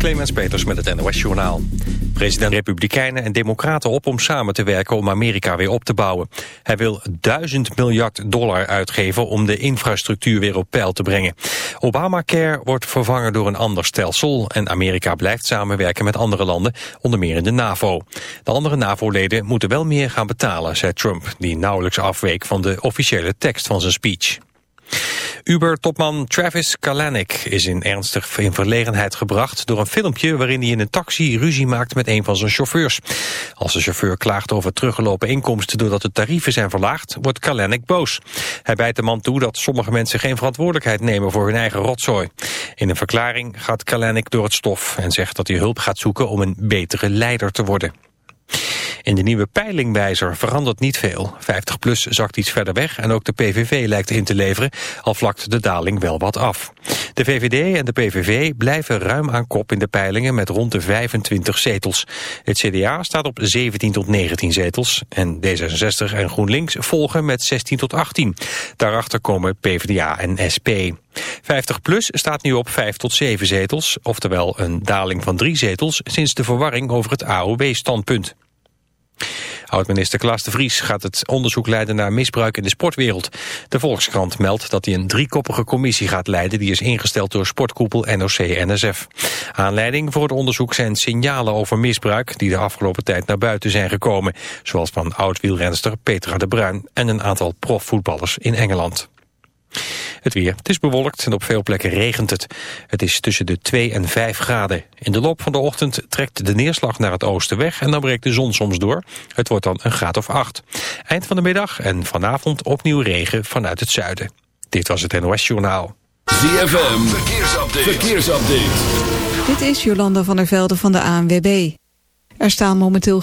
Clemens Peters met het NOS Journaal. President Republikeinen en Democraten op om samen te werken om Amerika weer op te bouwen. Hij wil duizend miljard dollar uitgeven om de infrastructuur weer op peil te brengen. Obamacare wordt vervangen door een ander stelsel en Amerika blijft samenwerken met andere landen, onder meer in de NAVO. De andere NAVO-leden moeten wel meer gaan betalen, zei Trump, die nauwelijks afweek van de officiële tekst van zijn speech. Uber-topman Travis Kalanick is in ernstig in verlegenheid gebracht door een filmpje waarin hij in een taxi ruzie maakt met een van zijn chauffeurs. Als de chauffeur klaagt over teruggelopen inkomsten doordat de tarieven zijn verlaagd, wordt Kalanick boos. Hij bijt de man toe dat sommige mensen geen verantwoordelijkheid nemen voor hun eigen rotzooi. In een verklaring gaat Kalanick door het stof en zegt dat hij hulp gaat zoeken om een betere leider te worden. In de nieuwe peilingwijzer verandert niet veel. 50PLUS zakt iets verder weg en ook de PVV lijkt in te leveren, al vlakt de daling wel wat af. De VVD en de PVV blijven ruim aan kop in de peilingen met rond de 25 zetels. Het CDA staat op 17 tot 19 zetels en D66 en GroenLinks volgen met 16 tot 18. Daarachter komen PvdA en SP. 50PLUS staat nu op 5 tot 7 zetels, oftewel een daling van 3 zetels sinds de verwarring over het AOW-standpunt. Oud-minister Klaas de Vries gaat het onderzoek leiden naar misbruik in de sportwereld. De Volkskrant meldt dat hij een driekoppige commissie gaat leiden... die is ingesteld door sportkoepel NOC-NSF. Aanleiding voor het onderzoek zijn signalen over misbruik... die de afgelopen tijd naar buiten zijn gekomen. Zoals van oud-wielrenster Petra de Bruin... en een aantal profvoetballers in Engeland. Het weer. Het is bewolkt en op veel plekken regent het. Het is tussen de 2 en 5 graden. In de loop van de ochtend trekt de neerslag naar het oosten weg... en dan breekt de zon soms door. Het wordt dan een graad of 8. Eind van de middag en vanavond opnieuw regen vanuit het zuiden. Dit was het NOS Journaal. ZFM. Verkeersupdate. Verkeersupdate. Dit is Jolanda van der Velde van de ANWB. Er staan momenteel...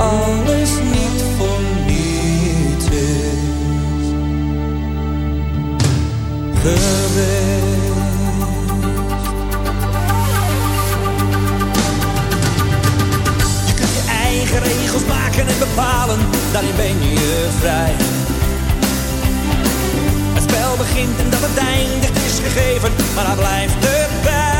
Alles niet voor niets is geweest. Je kunt je eigen regels maken en bepalen, daarin ben je vrij. Het spel begint en dat het eindigt is gegeven, maar daar blijft erbij.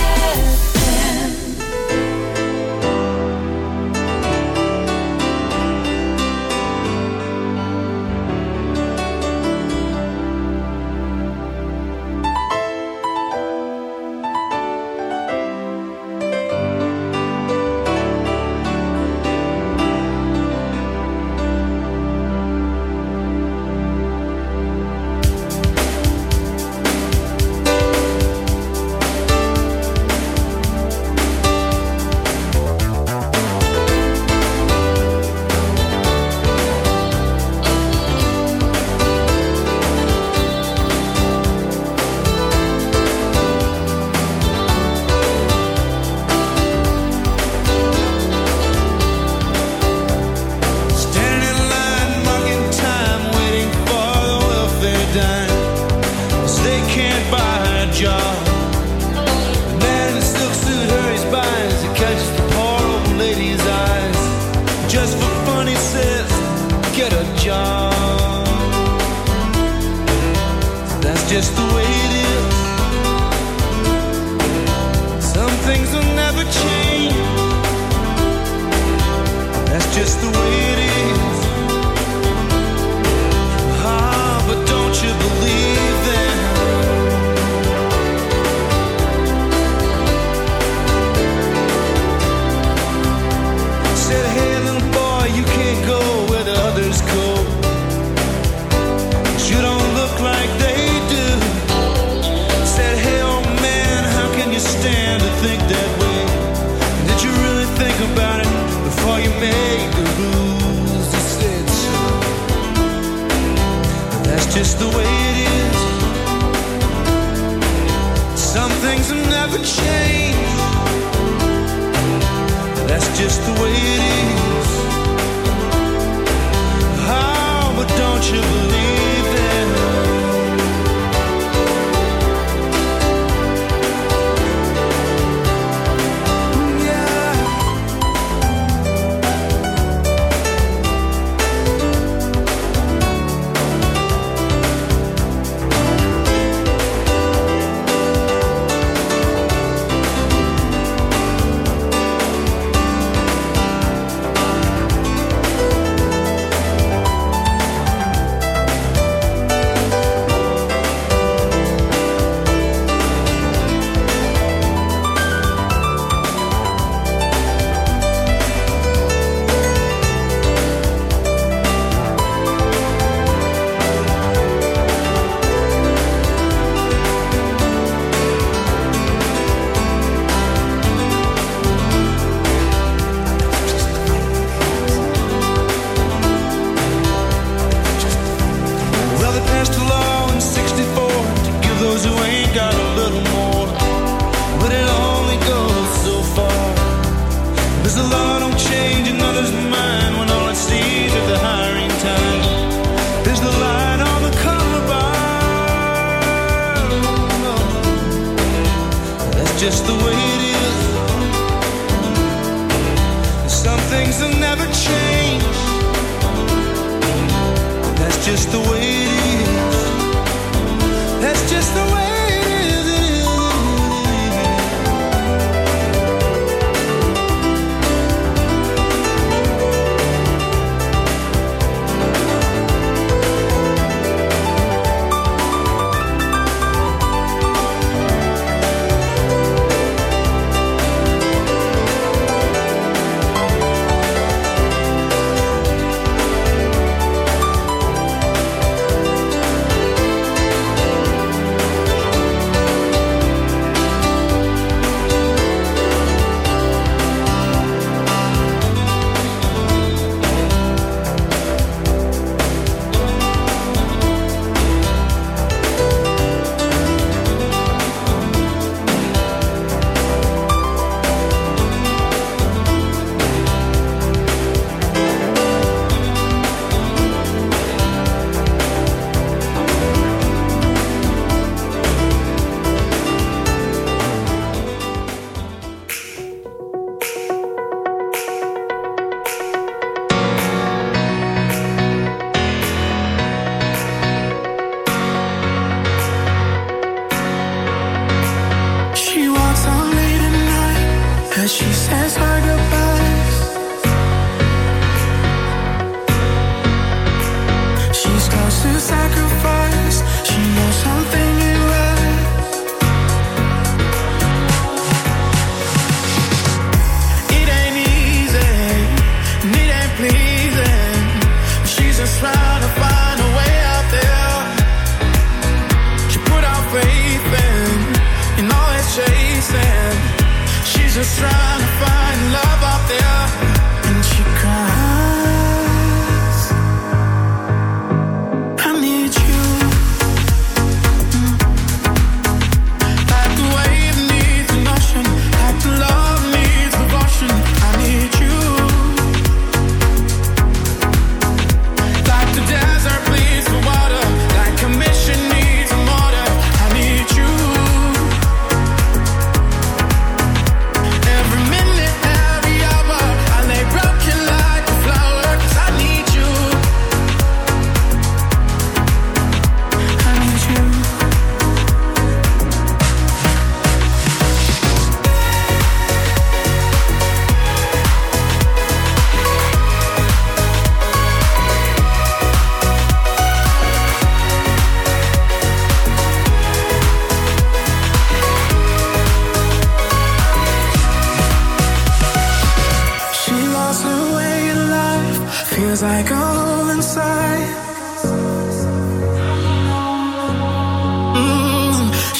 the funny says, get a job. That's just the way it is. Some things will never change. That's just the way it is. Ah, but don't you believe?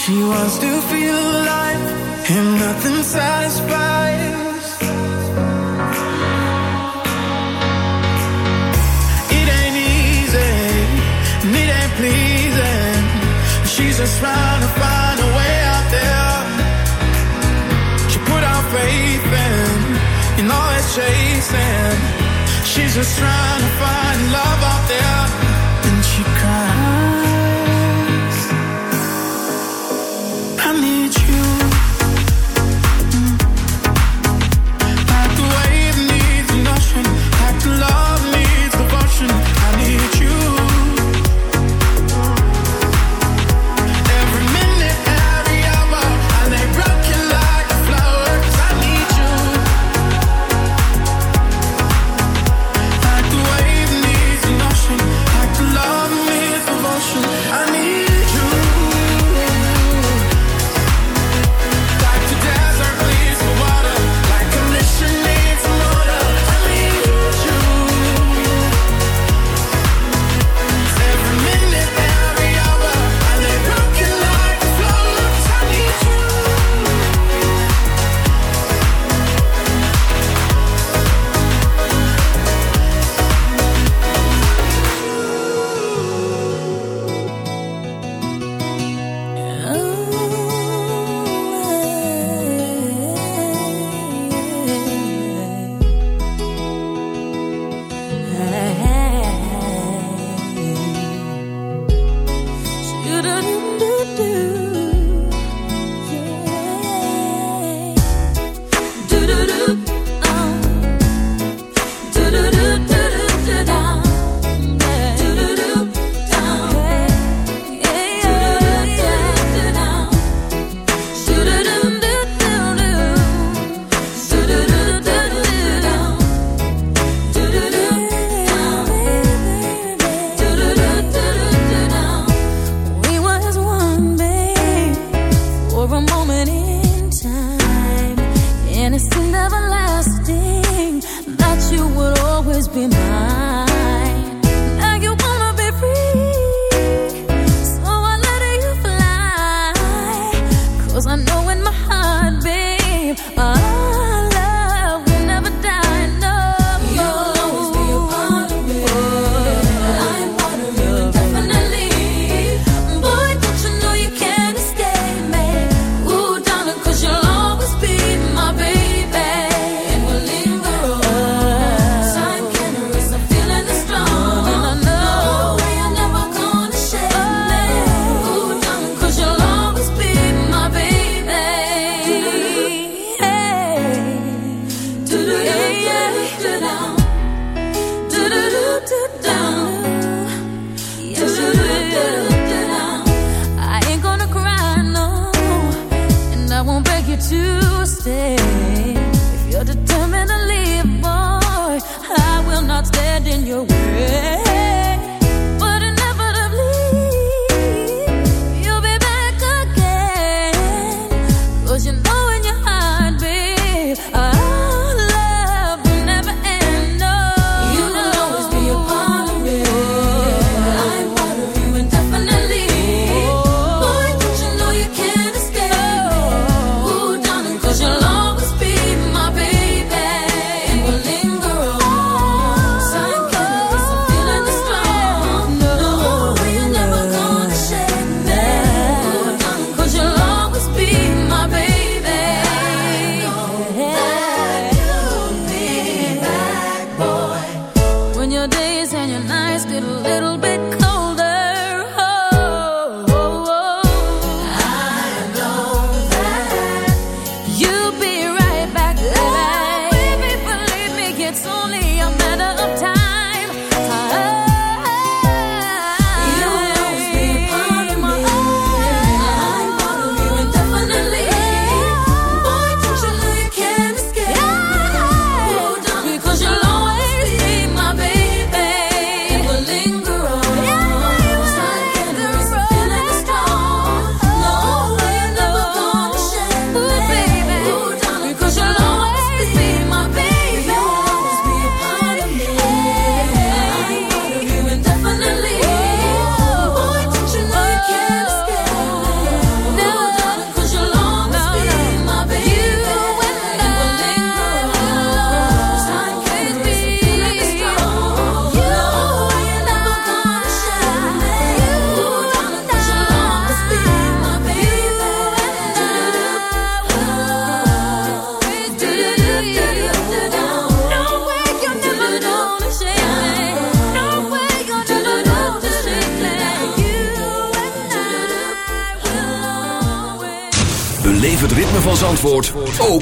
She wants to feel alive, and nothing satisfies. It ain't easy, and it ain't pleasing. She's just trying to find a way out there. She put out faith in, in all it's chasing. She's just trying to find love out there.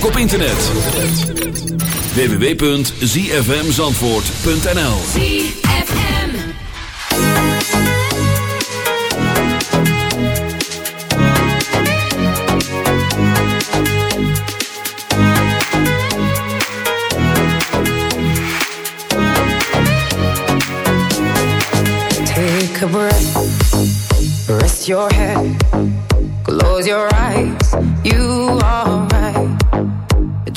op internet. www.zfmzandvoort.nl ZFM Take a breath Rest your head Close your eyes.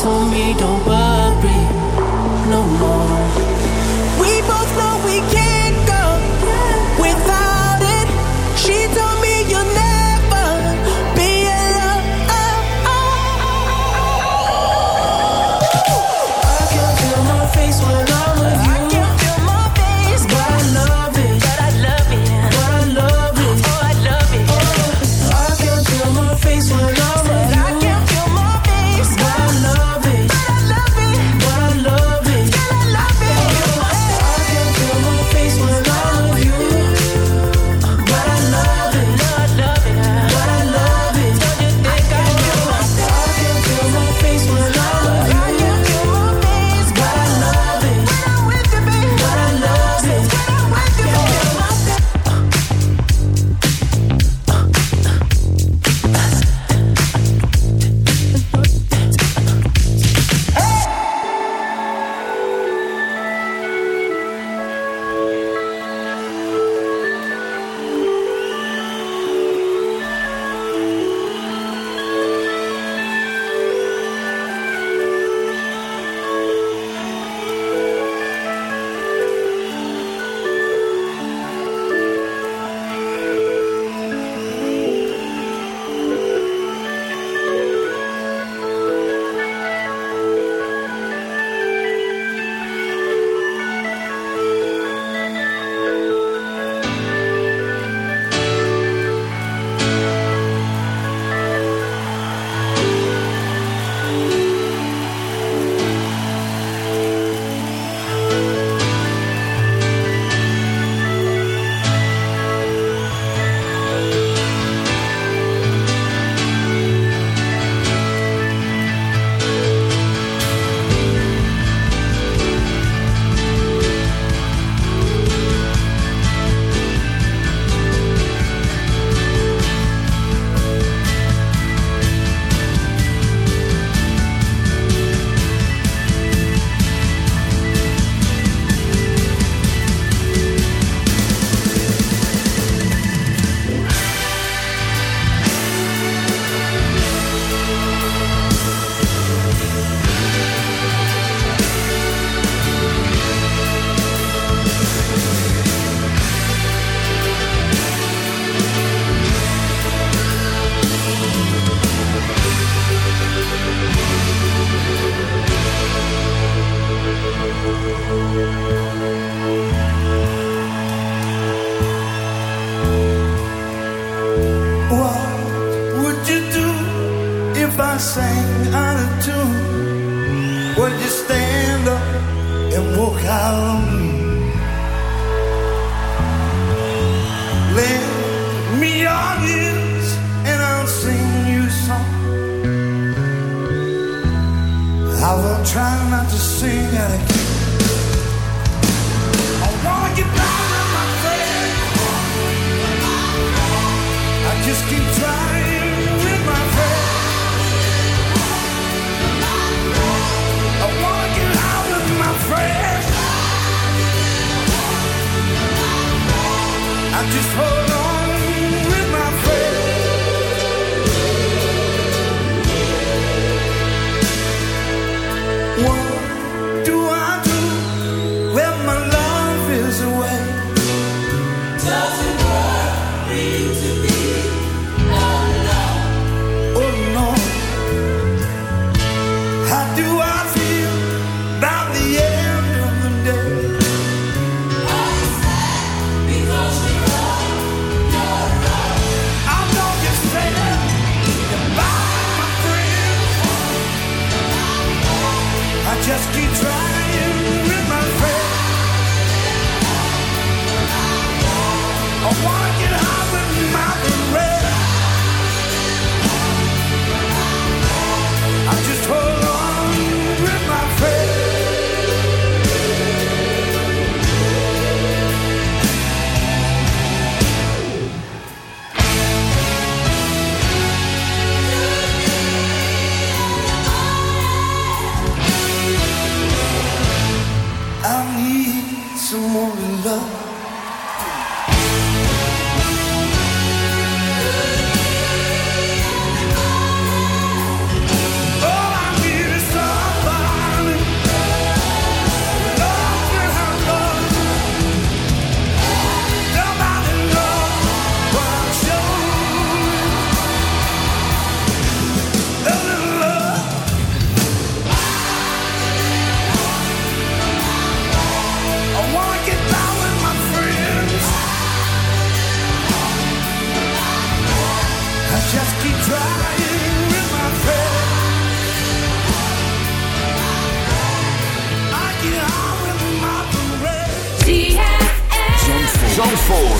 told me don't worry.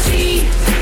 Zandvoort.